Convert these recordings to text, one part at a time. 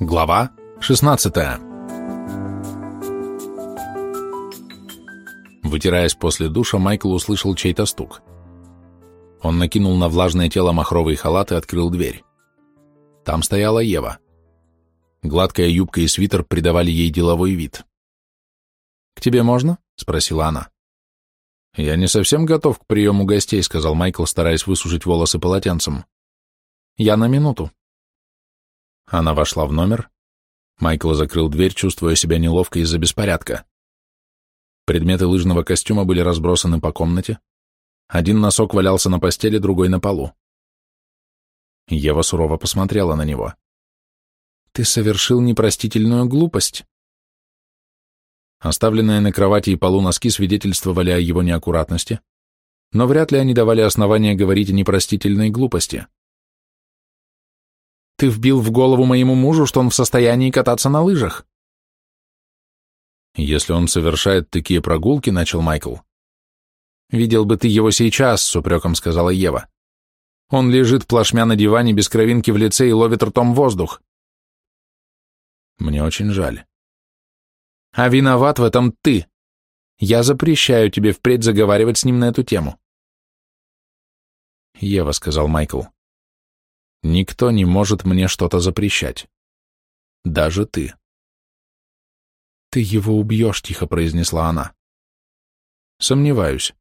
Глава 16 Вытираясь после душа, Майкл услышал чей-то стук. Он накинул на влажное тело махровый халат и открыл дверь. Там стояла Ева. Гладкая юбка и свитер придавали ей деловой вид. «К тебе можно?» — спросила она. «Я не совсем готов к приему гостей», — сказал Майкл, стараясь высушить волосы полотенцем. «Я на минуту». Она вошла в номер. Майкл закрыл дверь, чувствуя себя неловко из-за беспорядка. Предметы лыжного костюма были разбросаны по комнате. Один носок валялся на постели, другой на полу. Ева сурово посмотрела на него. «Ты совершил непростительную глупость». Оставленные на кровати и полу носки свидетельствовали о его неаккуратности, но вряд ли они давали основания говорить о непростительной глупости. «Ты вбил в голову моему мужу, что он в состоянии кататься на лыжах». «Если он совершает такие прогулки», — начал Майкл. «Видел бы ты его сейчас», — с упреком сказала Ева. «Он лежит плашмя на диване без кровинки в лице и ловит ртом воздух». «Мне очень жаль». А виноват в этом ты. Я запрещаю тебе впредь заговаривать с ним на эту тему. Ева, сказал Майкл, никто не может мне что-то запрещать. Даже ты. Ты его убьешь, тихо произнесла она. Сомневаюсь.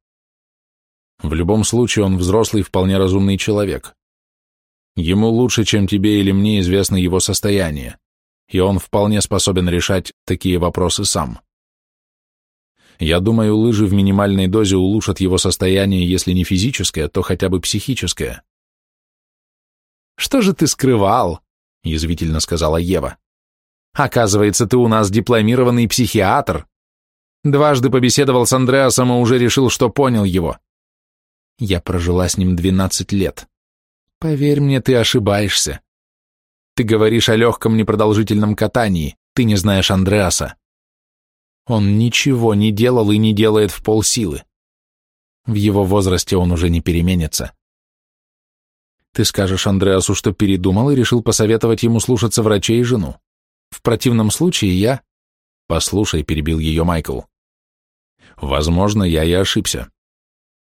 В любом случае он взрослый, вполне разумный человек. Ему лучше, чем тебе или мне известно его состояние и он вполне способен решать такие вопросы сам. Я думаю, лыжи в минимальной дозе улучшат его состояние, если не физическое, то хотя бы психическое. «Что же ты скрывал?» — язвительно сказала Ева. «Оказывается, ты у нас дипломированный психиатр. Дважды побеседовал с Андреасом и уже решил, что понял его. Я прожила с ним двенадцать лет. Поверь мне, ты ошибаешься. Ты говоришь о легком непродолжительном катании, ты не знаешь Андреаса. Он ничего не делал и не делает в полсилы. В его возрасте он уже не переменится. Ты скажешь Андреасу, что передумал и решил посоветовать ему слушаться врачей и жену. В противном случае я... Послушай, перебил ее Майкл. Возможно, я и ошибся.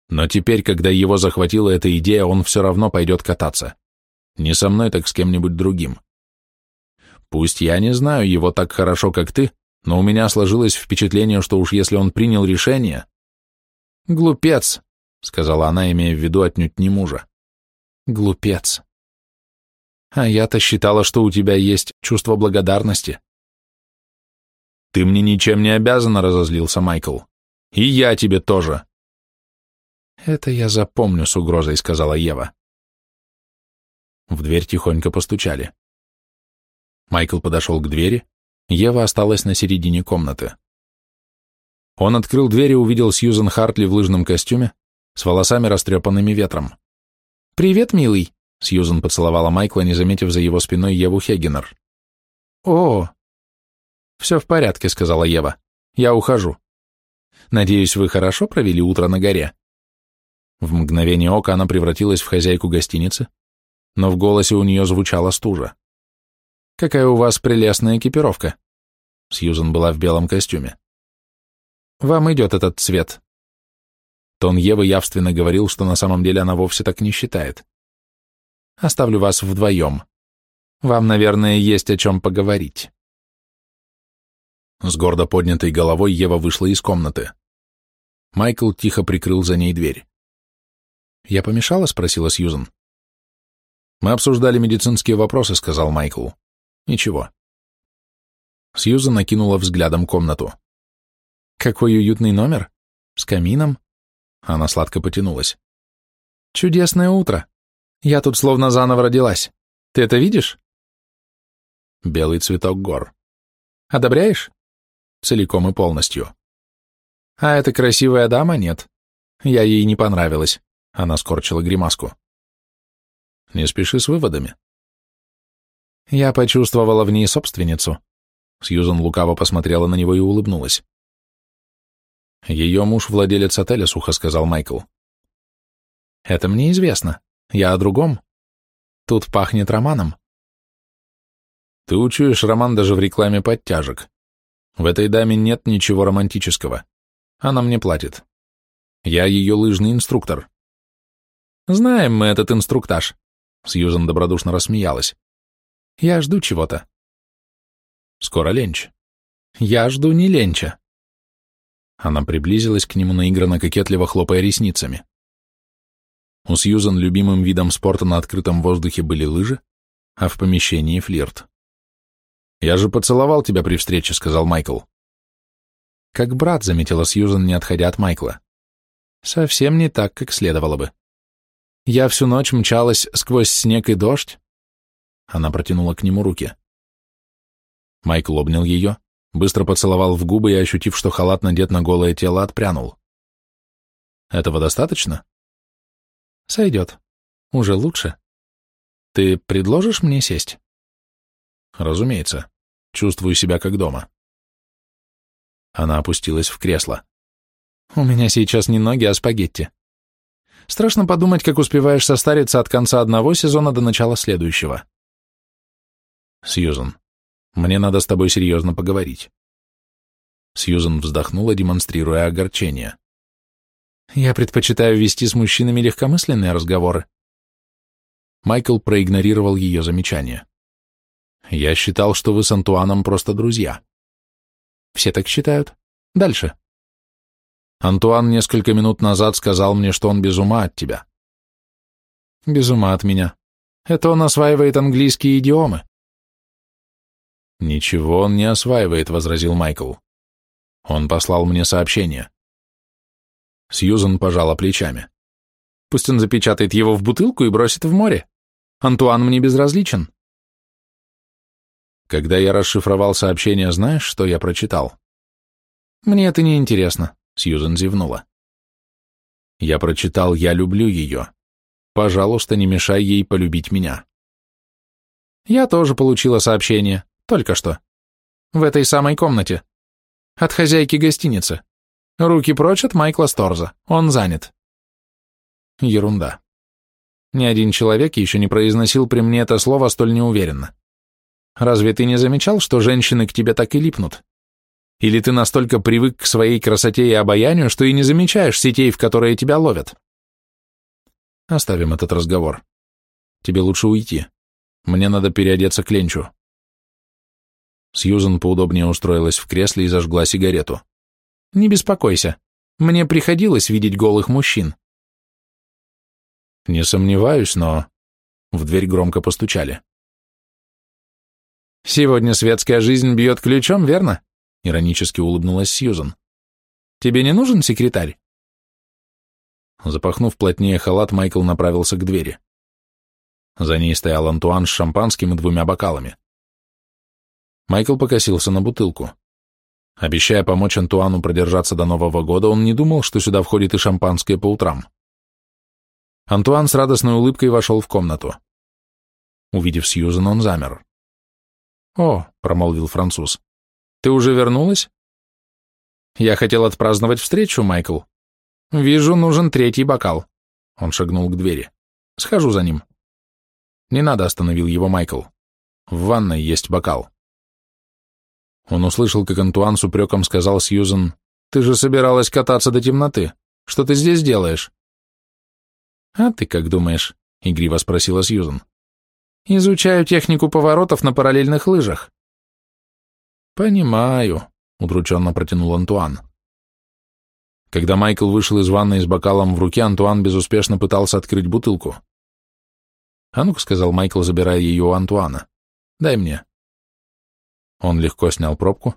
Но теперь, когда его захватила эта идея, он все равно пойдет кататься. Не со мной, так с кем-нибудь другим. Пусть я не знаю его так хорошо, как ты, но у меня сложилось впечатление, что уж если он принял решение... Глупец, сказала она, имея в виду отнюдь не мужа. Глупец. А я-то считала, что у тебя есть чувство благодарности. Ты мне ничем не обязана, разозлился Майкл. И я тебе тоже. Это я запомню с угрозой, сказала Ева. В дверь тихонько постучали. Майкл подошел к двери, Ева осталась на середине комнаты. Он открыл дверь и увидел Сьюзен Хартли в лыжном костюме, с волосами растрепанными ветром. «Привет, милый!» — Сьюзен поцеловала Майкла, не заметив за его спиной Еву Хегенер. «О!» «Все в порядке», — сказала Ева. «Я ухожу. Надеюсь, вы хорошо провели утро на горе?» В мгновение ока она превратилась в хозяйку гостиницы, но в голосе у нее звучала стужа. Какая у вас прелестная экипировка. Сьюзен была в белом костюме. Вам идет этот цвет. Тон Евы явственно говорил, что на самом деле она вовсе так не считает. Оставлю вас вдвоем. Вам, наверное, есть о чем поговорить. С гордо поднятой головой Ева вышла из комнаты. Майкл тихо прикрыл за ней дверь. «Я помешала?» — спросила Сьюзен. «Мы обсуждали медицинские вопросы», — сказал Майкл. Ничего. Сьюза накинула взглядом комнату. Какой уютный номер. С камином. Она сладко потянулась. Чудесное утро. Я тут словно заново родилась. Ты это видишь? Белый цветок гор. Одобряешь? Целиком и полностью. А эта красивая дама нет. Я ей не понравилась. Она скорчила гримаску. Не спеши с выводами. Я почувствовала в ней собственницу. Сьюзан лукаво посмотрела на него и улыбнулась. Ее муж владелец отеля, сухо сказал Майкл. Это мне известно. Я о другом. Тут пахнет романом. Ты учуешь роман даже в рекламе подтяжек. В этой даме нет ничего романтического. Она мне платит. Я ее лыжный инструктор. Знаем мы этот инструктаж. Сьюзан добродушно рассмеялась. Я жду чего-то. Скоро ленч. Я жду не ленча. Она приблизилась к нему, наигранно кокетливо хлопая ресницами. У Сьюзан любимым видом спорта на открытом воздухе были лыжи, а в помещении флирт. «Я же поцеловал тебя при встрече», — сказал Майкл. Как брат, заметила Сьюзан, не отходя от Майкла. Совсем не так, как следовало бы. Я всю ночь мчалась сквозь снег и дождь. Она протянула к нему руки. Майкл обнял ее, быстро поцеловал в губы и, ощутив, что халат надет на голое тело, отпрянул. «Этого достаточно?» «Сойдет. Уже лучше. Ты предложишь мне сесть?» Разумеется. Чувствую себя как дома. Она опустилась в кресло. У меня сейчас не ноги, а спагетти. Страшно подумать, как успеваешь состариться от конца одного сезона до начала следующего. Сьюзан, мне надо с тобой серьезно поговорить. Сьюзан вздохнула, демонстрируя огорчение. Я предпочитаю вести с мужчинами легкомысленные разговоры. Майкл проигнорировал ее замечание. Я считал, что вы с Антуаном просто друзья. Все так считают. Дальше. Антуан несколько минут назад сказал мне, что он без ума от тебя. Без ума от меня. Это он осваивает английские идиомы. Ничего он не осваивает, возразил Майкл. Он послал мне сообщение. Сьюзан пожала плечами. Пусть он запечатает его в бутылку и бросит в море. Антуан мне безразличен. Когда я расшифровал сообщение, знаешь, что я прочитал? Мне это не интересно, Сьюзен зевнула. Я прочитал «Я люблю ее». Пожалуйста, не мешай ей полюбить меня. Я тоже получила сообщение, только что. В этой самой комнате. От хозяйки гостиницы. Руки прочь от Майкла Сторза. Он занят. Ерунда. Ни один человек еще не произносил при мне это слово столь неуверенно. Разве ты не замечал, что женщины к тебе так и липнут? Или ты настолько привык к своей красоте и обаянию, что и не замечаешь сетей, в которые тебя ловят? Оставим этот разговор. Тебе лучше уйти. Мне надо переодеться к ленчу. Сьюзен поудобнее устроилась в кресле и зажгла сигарету. Не беспокойся. Мне приходилось видеть голых мужчин. Не сомневаюсь, но... В дверь громко постучали. «Сегодня светская жизнь бьет ключом, верно?» — иронически улыбнулась Сьюзан. «Тебе не нужен секретарь?» Запахнув плотнее халат, Майкл направился к двери. За ней стоял Антуан с шампанским и двумя бокалами. Майкл покосился на бутылку. Обещая помочь Антуану продержаться до Нового года, он не думал, что сюда входит и шампанское по утрам. Антуан с радостной улыбкой вошел в комнату. Увидев Сьюзен, он замер. «О», — промолвил француз, — «ты уже вернулась?» «Я хотел отпраздновать встречу, Майкл. Вижу, нужен третий бокал». Он шагнул к двери. «Схожу за ним». «Не надо», — остановил его Майкл. «В ванной есть бокал». Он услышал, как Антуан с упреком сказал Сьюзен, «Ты же собиралась кататься до темноты. Что ты здесь делаешь?» «А ты как думаешь?» — игриво спросила Сьюзен. Изучаю технику поворотов на параллельных лыжах. Понимаю, удрученно протянул Антуан. Когда Майкл вышел из ванной с бокалом в руке, Антуан безуспешно пытался открыть бутылку. «А ну-ка», — сказал Майкл, забирая ее у Антуана, — «дай мне». Он легко снял пробку.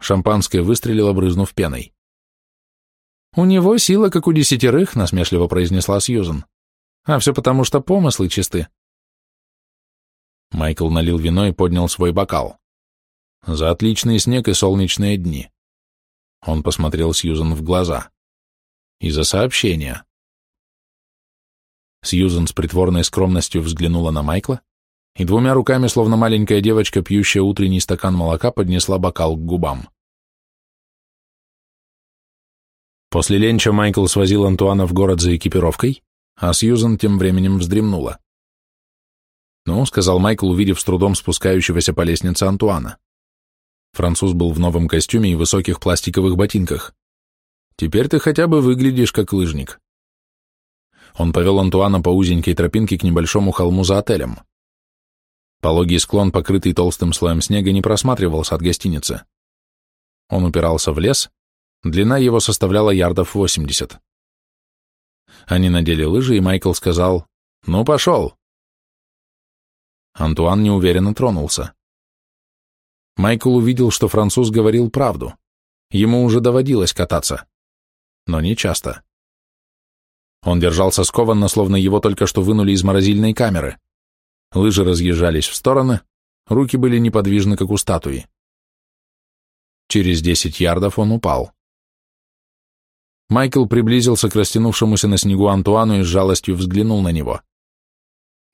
Шампанское выстрелило, брызнув пеной. «У него сила, как у десятерых», — насмешливо произнесла Сьюзен. «А все потому, что помыслы чисты. Майкл налил вино и поднял свой бокал. За отличный снег и солнечные дни. Он посмотрел Сьюзен в глаза. И за сообщение. Сьюзен с притворной скромностью взглянула на Майкла и двумя руками, словно маленькая девочка, пьющая утренний стакан молока, поднесла бокал к губам. После ленча Майкл свозил Антуана в город за экипировкой, а Сьюзен тем временем вздремнула. «Ну», — сказал Майкл, увидев с трудом спускающегося по лестнице Антуана. Француз был в новом костюме и высоких пластиковых ботинках. «Теперь ты хотя бы выглядишь как лыжник». Он повел Антуана по узенькой тропинке к небольшому холму за отелем. Пологий склон, покрытый толстым слоем снега, не просматривался от гостиницы. Он упирался в лес, длина его составляла ярдов 80. Они надели лыжи, и Майкл сказал «Ну, пошел!» Антуан неуверенно тронулся. Майкл увидел, что француз говорил правду. Ему уже доводилось кататься. Но не часто. Он держался скованно, словно его только что вынули из морозильной камеры. Лыжи разъезжались в стороны, руки были неподвижны, как у статуи. Через десять ярдов он упал. Майкл приблизился к растянувшемуся на снегу Антуану и с жалостью взглянул на него.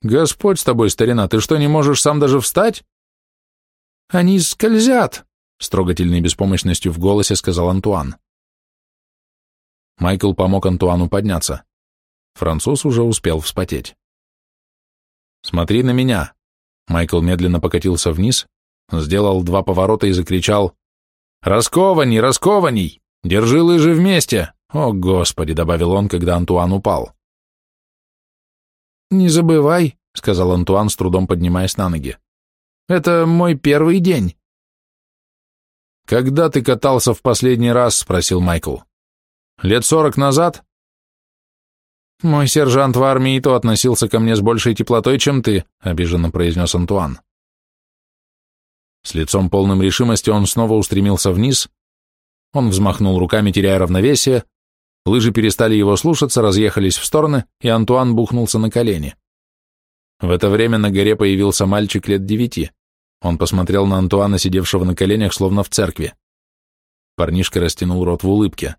«Господь с тобой, старина, ты что, не можешь сам даже встать?» «Они скользят!» — с трогательной беспомощностью в голосе сказал Антуан. Майкл помог Антуану подняться. Француз уже успел вспотеть. «Смотри на меня!» Майкл медленно покатился вниз, сделал два поворота и закричал «Раскованней, раскованней! Держи лыжи вместе!» «О, Господи!» — добавил он, когда Антуан упал. «Не забывай», — сказал Антуан, с трудом поднимаясь на ноги. «Это мой первый день». «Когда ты катался в последний раз?» — спросил Майкл. «Лет сорок назад?» «Мой сержант в армии и то относился ко мне с большей теплотой, чем ты», — обиженно произнес Антуан. С лицом полным решимости он снова устремился вниз. Он взмахнул руками, теряя равновесие, Лыжи перестали его слушаться, разъехались в стороны, и Антуан бухнулся на колени. В это время на горе появился мальчик лет девяти. Он посмотрел на Антуана, сидевшего на коленях, словно в церкви. Парнишка растянул рот в улыбке.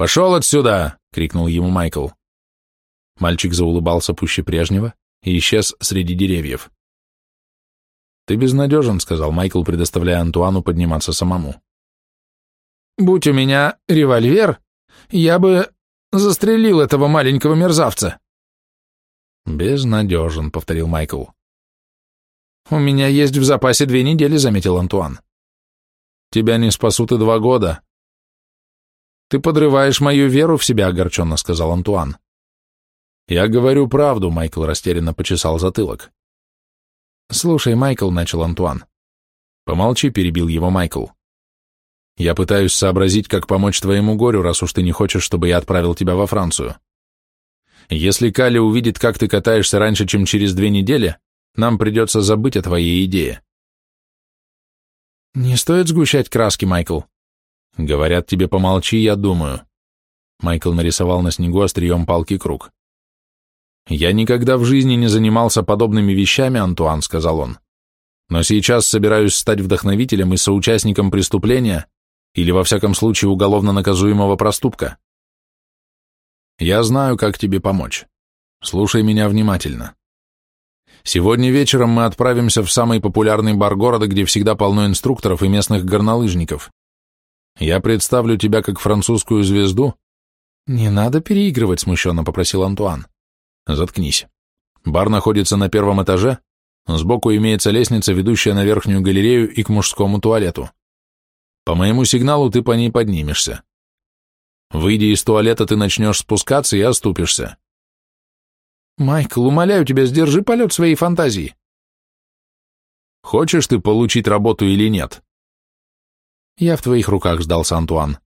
«Пошел отсюда!» — крикнул ему Майкл. Мальчик заулыбался пуще прежнего и исчез среди деревьев. «Ты безнадежен», — сказал Майкл, предоставляя Антуану подниматься самому. «Будь у меня револьвер, я бы застрелил этого маленького мерзавца. Безнадежен, повторил Майкл. У меня есть в запасе две недели, заметил Антуан. Тебя не спасут и два года. Ты подрываешь мою веру в себя, огорченно сказал Антуан. Я говорю правду, Майкл растерянно почесал затылок. Слушай, Майкл, начал Антуан. Помолчи, перебил его Майкл. Я пытаюсь сообразить, как помочь твоему горю, раз уж ты не хочешь, чтобы я отправил тебя во Францию. Если Кали увидит, как ты катаешься раньше, чем через две недели, нам придется забыть о твоей идее. Не стоит сгущать краски, Майкл. Говорят тебе, помолчи, я думаю. Майкл нарисовал на снегу острием палки круг. «Я никогда в жизни не занимался подобными вещами, Антуан», — сказал он. «Но сейчас собираюсь стать вдохновителем и соучастником преступления, или во всяком случае уголовно наказуемого проступка. Я знаю, как тебе помочь. Слушай меня внимательно. Сегодня вечером мы отправимся в самый популярный бар города, где всегда полно инструкторов и местных горнолыжников. Я представлю тебя как французскую звезду. Не надо переигрывать, смущенно попросил Антуан. Заткнись. Бар находится на первом этаже, сбоку имеется лестница, ведущая на верхнюю галерею и к мужскому туалету. По моему сигналу ты по ней поднимешься. Выйдя из туалета, ты начнешь спускаться и оступишься. Майкл, умоляю тебя, сдержи полет своей фантазии. Хочешь ты получить работу или нет? Я в твоих руках, сдался Антуан.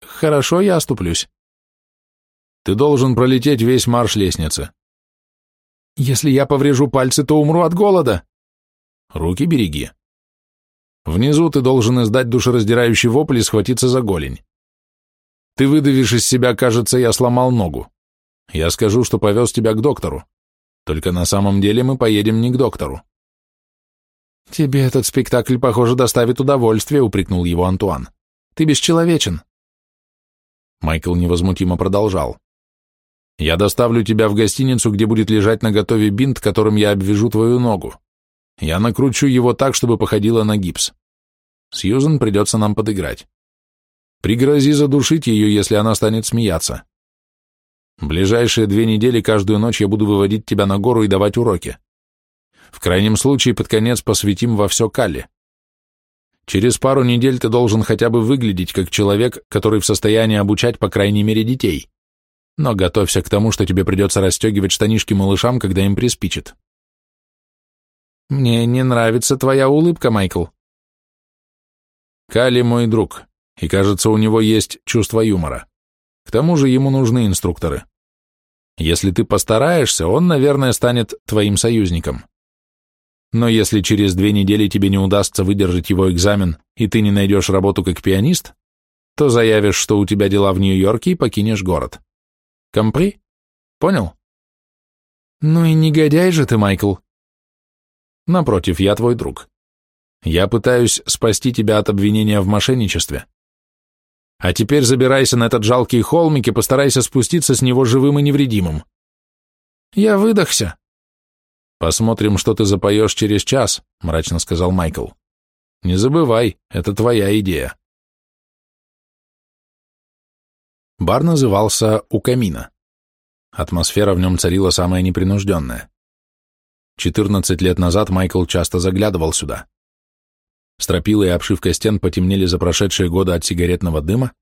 Хорошо, я оступлюсь. Ты должен пролететь весь марш лестницы. Если я поврежу пальцы, то умру от голода. Руки береги. Внизу ты должен издать душераздирающий вопль и схватиться за голень. Ты выдавишь из себя, кажется, я сломал ногу. Я скажу, что повез тебя к доктору. Только на самом деле мы поедем не к доктору. Тебе этот спектакль, похоже, доставит удовольствие, упрекнул его Антуан. Ты бесчеловечен. Майкл невозмутимо продолжал. Я доставлю тебя в гостиницу, где будет лежать на готове бинт, которым я обвяжу твою ногу. Я накручу его так, чтобы походило на гипс. Сьюзен придется нам подыграть. Пригрози задушить ее, если она станет смеяться. Ближайшие две недели каждую ночь я буду выводить тебя на гору и давать уроки. В крайнем случае под конец посвятим во все Калли. Через пару недель ты должен хотя бы выглядеть как человек, который в состоянии обучать по крайней мере детей. Но готовься к тому, что тебе придется расстегивать штанишки малышам, когда им приспичит. Мне не нравится твоя улыбка, Майкл. Кали мой друг, и кажется, у него есть чувство юмора. К тому же ему нужны инструкторы. Если ты постараешься, он, наверное, станет твоим союзником. Но если через две недели тебе не удастся выдержать его экзамен, и ты не найдешь работу как пианист, то заявишь, что у тебя дела в Нью-Йорке и покинешь город. Компри? Понял? Ну и негодяй же ты, Майкл. Напротив, я твой друг. Я пытаюсь спасти тебя от обвинения в мошенничестве. А теперь забирайся на этот жалкий холмик и постарайся спуститься с него живым и невредимым. Я выдохся. Посмотрим, что ты запоешь через час, мрачно сказал Майкл. Не забывай, это твоя идея. Бар назывался «У камина». Атмосфера в нем царила самая непринужденная. 14 лет назад Майкл часто заглядывал сюда. Стропила и обшивка стен потемнели за прошедшие годы от сигаретного дыма,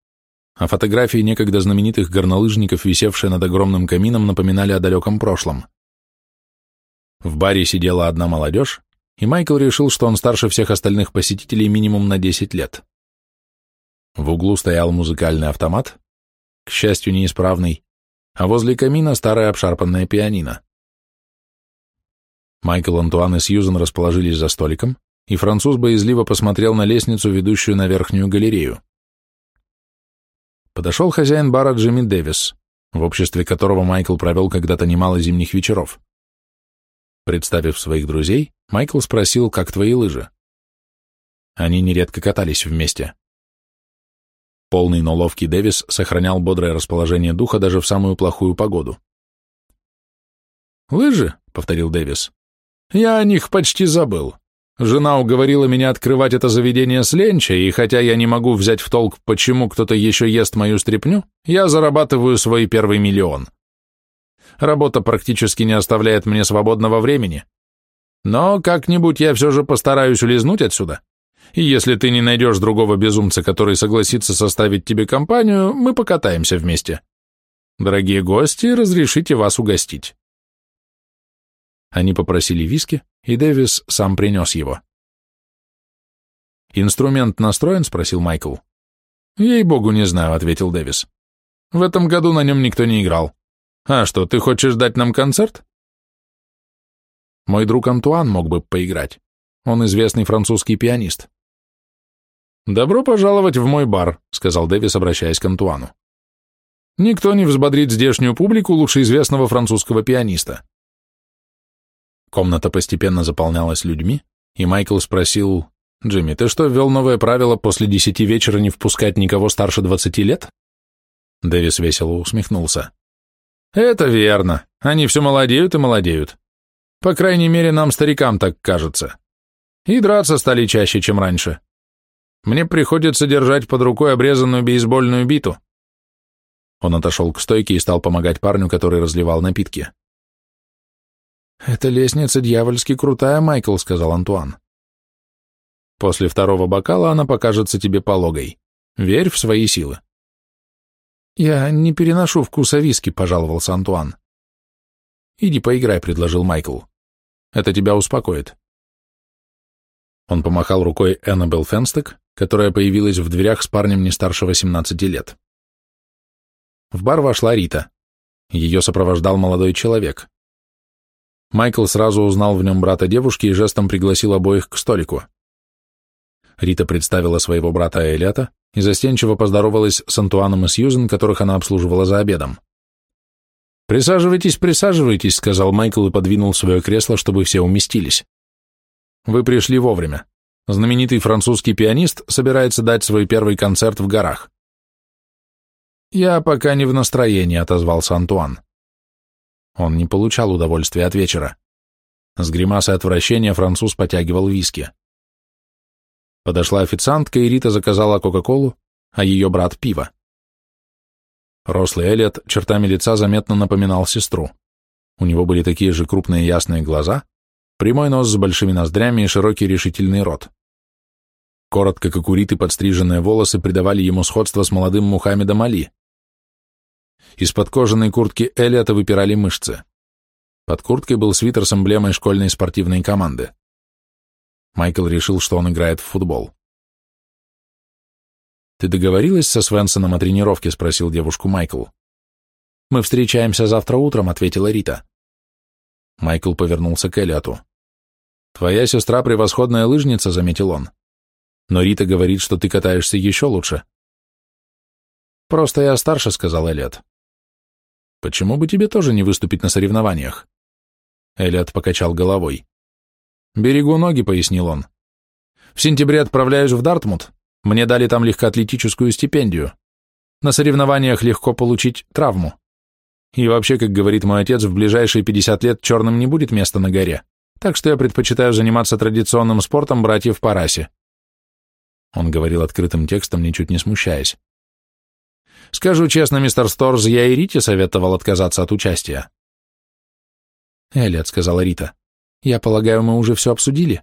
а фотографии некогда знаменитых горнолыжников, висевшие над огромным камином, напоминали о далеком прошлом. В баре сидела одна молодежь, и Майкл решил, что он старше всех остальных посетителей минимум на 10 лет. В углу стоял музыкальный автомат, к счастью, неисправный, а возле камина старая обшарпанная пианино. Майкл, Антуан и Сьюзен расположились за столиком, и француз боязливо посмотрел на лестницу, ведущую на верхнюю галерею. Подошел хозяин бара Джимми Дэвис, в обществе которого Майкл провел когда-то немало зимних вечеров. Представив своих друзей, Майкл спросил, как твои лыжи. Они нередко катались вместе. Полный, но ловкий Дэвис сохранял бодрое расположение духа даже в самую плохую погоду. «Лыжи?» — повторил Дэвис. «Я о них почти забыл. Жена уговорила меня открывать это заведение с ленча, и хотя я не могу взять в толк, почему кто-то еще ест мою стряпню, я зарабатываю свой первый миллион. Работа практически не оставляет мне свободного времени. Но как-нибудь я все же постараюсь улизнуть отсюда. И если ты не найдешь другого безумца, который согласится составить тебе компанию, мы покатаемся вместе. Дорогие гости, разрешите вас угостить. Они попросили виски, и Дэвис сам принес его. «Инструмент настроен?» — спросил Майкл. «Ей-богу, не знаю», — ответил Дэвис. «В этом году на нем никто не играл. А что, ты хочешь дать нам концерт?» «Мой друг Антуан мог бы поиграть. Он известный французский пианист». «Добро пожаловать в мой бар», — сказал Дэвис, обращаясь к Антуану. «Никто не взбодрит здешнюю публику лучше известного французского пианиста. Комната постепенно заполнялась людьми, и Майкл спросил, «Джимми, ты что, ввел новое правило после десяти вечера не впускать никого старше двадцати лет?» Дэвис весело усмехнулся. «Это верно. Они все молодеют и молодеют. По крайней мере, нам, старикам, так кажется. И драться стали чаще, чем раньше. Мне приходится держать под рукой обрезанную бейсбольную биту». Он отошел к стойке и стал помогать парню, который разливал напитки. «Эта лестница дьявольски крутая, Майкл», — сказал Антуан. «После второго бокала она покажется тебе пологой. Верь в свои силы». «Я не переношу вкуса виски», — пожаловался Антуан. «Иди поиграй», — предложил Майкл. «Это тебя успокоит». Он помахал рукой Эннабелл Фенстек, которая появилась в дверях с парнем не старше 18 лет. В бар вошла Рита. Ее сопровождал молодой человек. Майкл сразу узнал в нем брата девушки и жестом пригласил обоих к столику. Рита представила своего брата Элята и застенчиво поздоровалась с Антуаном и Сьюзен, которых она обслуживала за обедом. «Присаживайтесь, присаживайтесь», — сказал Майкл и подвинул свое кресло, чтобы все уместились. «Вы пришли вовремя. Знаменитый французский пианист собирается дать свой первый концерт в горах». «Я пока не в настроении», — отозвался Антуан. Он не получал удовольствия от вечера. С гримасой отвращения француз потягивал виски. Подошла официантка, и Рита заказала Кока-Колу, а ее брат — пиво. Рослый Элliot чертами лица заметно напоминал сестру. У него были такие же крупные ясные глаза, Прямой нос с большими ноздрями и широкий решительный рот. Коротко, как у Риты, подстриженные волосы придавали ему сходство с молодым Мухаммедом Али. Из-под кожаной куртки Элиота выпирали мышцы. Под курткой был свитер с эмблемой школьной спортивной команды. Майкл решил, что он играет в футбол. «Ты договорилась со Свенсоном о тренировке?» — спросил девушку Майкл. «Мы встречаемся завтра утром», — ответила Рита. Майкл повернулся к Элиоту. «Твоя сестра превосходная лыжница», — заметил он. «Но Рита говорит, что ты катаешься еще лучше». «Просто я старше», — сказал Элиот. «Почему бы тебе тоже не выступить на соревнованиях?» Элиот покачал головой. «Берегу ноги», — пояснил он. «В сентябре отправляюсь в Дартмут. Мне дали там легкоатлетическую стипендию. На соревнованиях легко получить травму. И вообще, как говорит мой отец, в ближайшие 50 лет черным не будет места на горе, так что я предпочитаю заниматься традиционным спортом братьев по расе. Он говорил открытым текстом, ничуть не смущаясь. Скажу честно, мистер Сторз, я и Рите советовал отказаться от участия. Элliot, сказала Рита, я полагаю, мы уже все обсудили.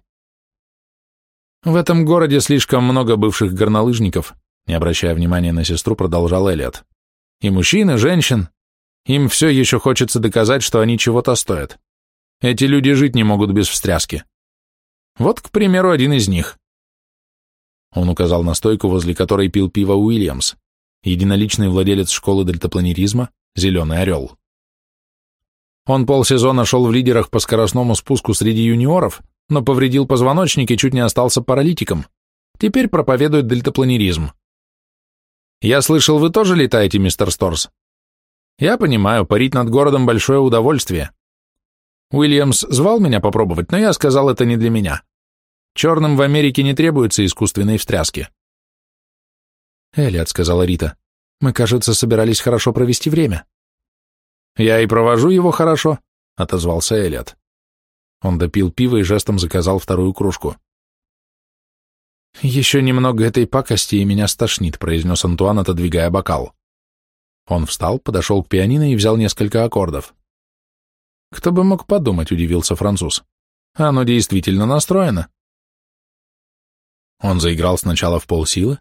В этом городе слишком много бывших горнолыжников, не обращая внимания на сестру, продолжал Элliot. И мужчин, и женщин, им все еще хочется доказать, что они чего-то стоят. Эти люди жить не могут без встряски. Вот, к примеру, один из них. Он указал на стойку, возле которой пил пиво Уильямс, единоличный владелец школы дельтапланеризма «Зеленый орел». Он полсезона шел в лидерах по скоростному спуску среди юниоров, но повредил позвоночник и чуть не остался паралитиком. Теперь проповедует дельтапланеризм. «Я слышал, вы тоже летаете, мистер Сторс?» Я понимаю, парить над городом большое удовольствие. Уильямс звал меня попробовать, но я сказал, это не для меня. Черным в Америке не требуется искусственной встряски. Элliot, сказала Рита, мы, кажется, собирались хорошо провести время. Я и провожу его хорошо, отозвался Элliot. Он допил пиво и жестом заказал вторую кружку. «Еще немного этой пакости, и меня стошнит», — произнес Антуан, отодвигая бокал. Он встал, подошел к пианино и взял несколько аккордов. «Кто бы мог подумать», — удивился француз. «Оно действительно настроено». Он заиграл сначала в полсилы,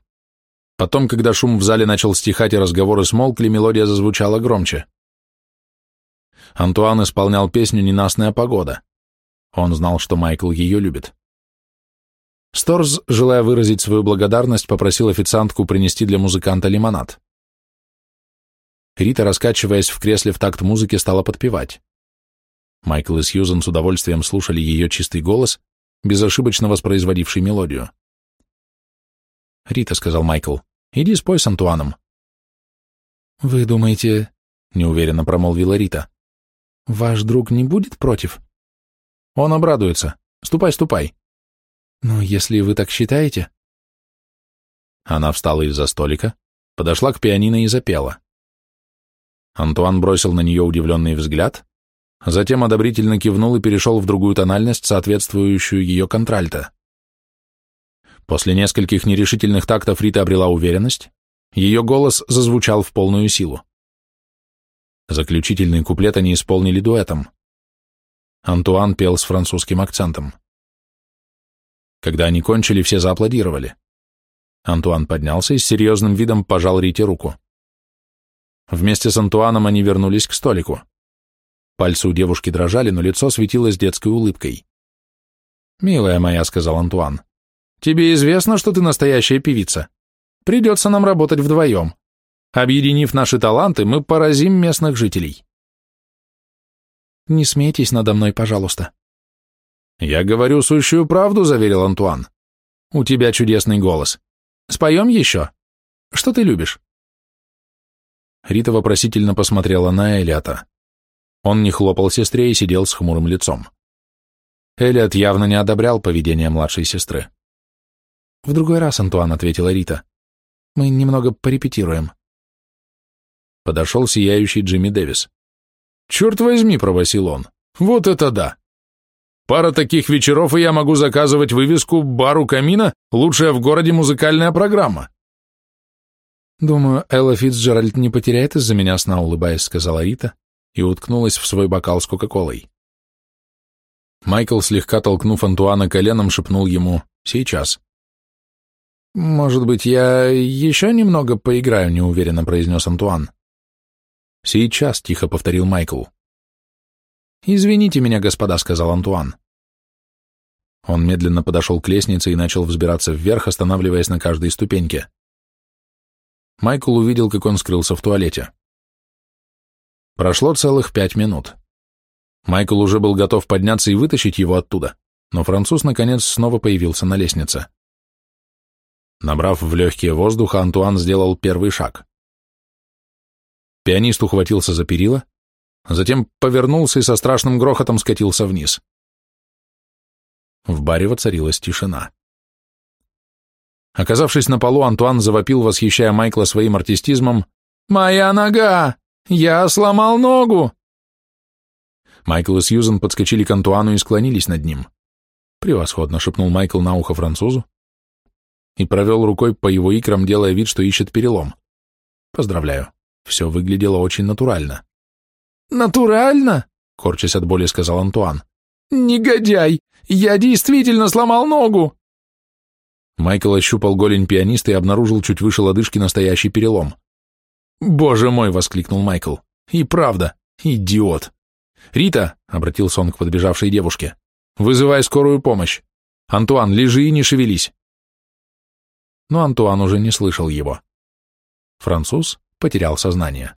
потом, когда шум в зале начал стихать и разговоры смолкли, мелодия зазвучала громче. Антуан исполнял песню «Ненастная погода». Он знал, что Майкл ее любит. Сторз, желая выразить свою благодарность, попросил официантку принести для музыканта лимонад. Рита, раскачиваясь в кресле в такт музыки, стала подпевать. Майкл и Сьюзен с удовольствием слушали ее чистый голос, безошибочно воспроизводивший мелодию. «Рита», — сказал Майкл, — «иди спой с Антуаном». «Вы думаете...» — неуверенно промолвила Рита. «Ваш друг не будет против?» «Он обрадуется. Ступай, ступай». «Ну, если вы так считаете...» Она встала из-за столика, подошла к пианино и запела. Антуан бросил на нее удивленный взгляд, затем одобрительно кивнул и перешел в другую тональность, соответствующую ее контральто. После нескольких нерешительных тактов Рита обрела уверенность, ее голос зазвучал в полную силу. Заключительный куплет они исполнили дуэтом. Антуан пел с французским акцентом. Когда они кончили, все зааплодировали. Антуан поднялся и с серьезным видом пожал Рите руку. Вместе с Антуаном они вернулись к столику. Пальцы у девушки дрожали, но лицо светилось детской улыбкой. «Милая моя», — сказал Антуан, — «тебе известно, что ты настоящая певица. Придется нам работать вдвоем. Объединив наши таланты, мы поразим местных жителей». «Не смейтесь надо мной, пожалуйста». «Я говорю сущую правду», — заверил Антуан. «У тебя чудесный голос. Споем еще? Что ты любишь?» Рита вопросительно посмотрела на Элиота. Он не хлопал сестре и сидел с хмурым лицом. Элиот явно не одобрял поведение младшей сестры. «В другой раз, Антуан», — ответила Рита. «Мы немного порепетируем». Подошел сияющий Джимми Дэвис. «Черт возьми», — пробасил он, — «вот это да! Пара таких вечеров, и я могу заказывать вывеску «Бару камина» — лучшая в городе музыкальная программа». «Думаю, Элла Фитцджеральд не потеряет из-за меня сна», улыбаясь, сказала Рита и уткнулась в свой бокал с Кока-Колой. Майкл, слегка толкнув Антуана коленом, шепнул ему «Сейчас». «Может быть, я еще немного поиграю», — неуверенно произнес Антуан. «Сейчас», — тихо повторил Майкл. «Извините меня, господа», — сказал Антуан. Он медленно подошел к лестнице и начал взбираться вверх, останавливаясь на каждой ступеньке. Майкл увидел, как он скрылся в туалете. Прошло целых пять минут. Майкл уже был готов подняться и вытащить его оттуда, но француз, наконец, снова появился на лестнице. Набрав в легкие воздуха, Антуан сделал первый шаг. Пианист ухватился за перила, затем повернулся и со страшным грохотом скатился вниз. В баре воцарилась тишина. Оказавшись на полу, Антуан завопил, восхищая Майкла своим артистизмом. «Моя нога! Я сломал ногу!» Майкл и Сьюзен подскочили к Антуану и склонились над ним. «Превосходно!» — шепнул Майкл на ухо французу и провел рукой по его икрам, делая вид, что ищет перелом. «Поздравляю, все выглядело очень натурально». «Натурально?» — корчась от боли, сказал Антуан. «Негодяй! Я действительно сломал ногу!» Майкл ощупал голень пианиста и обнаружил чуть выше лодыжки настоящий перелом. «Боже мой!» — воскликнул Майкл. «И правда, идиот!» «Рита!» — обратился он к подбежавшей девушке. «Вызывай скорую помощь! Антуан, лежи и не шевелись!» Но Антуан уже не слышал его. Француз потерял сознание.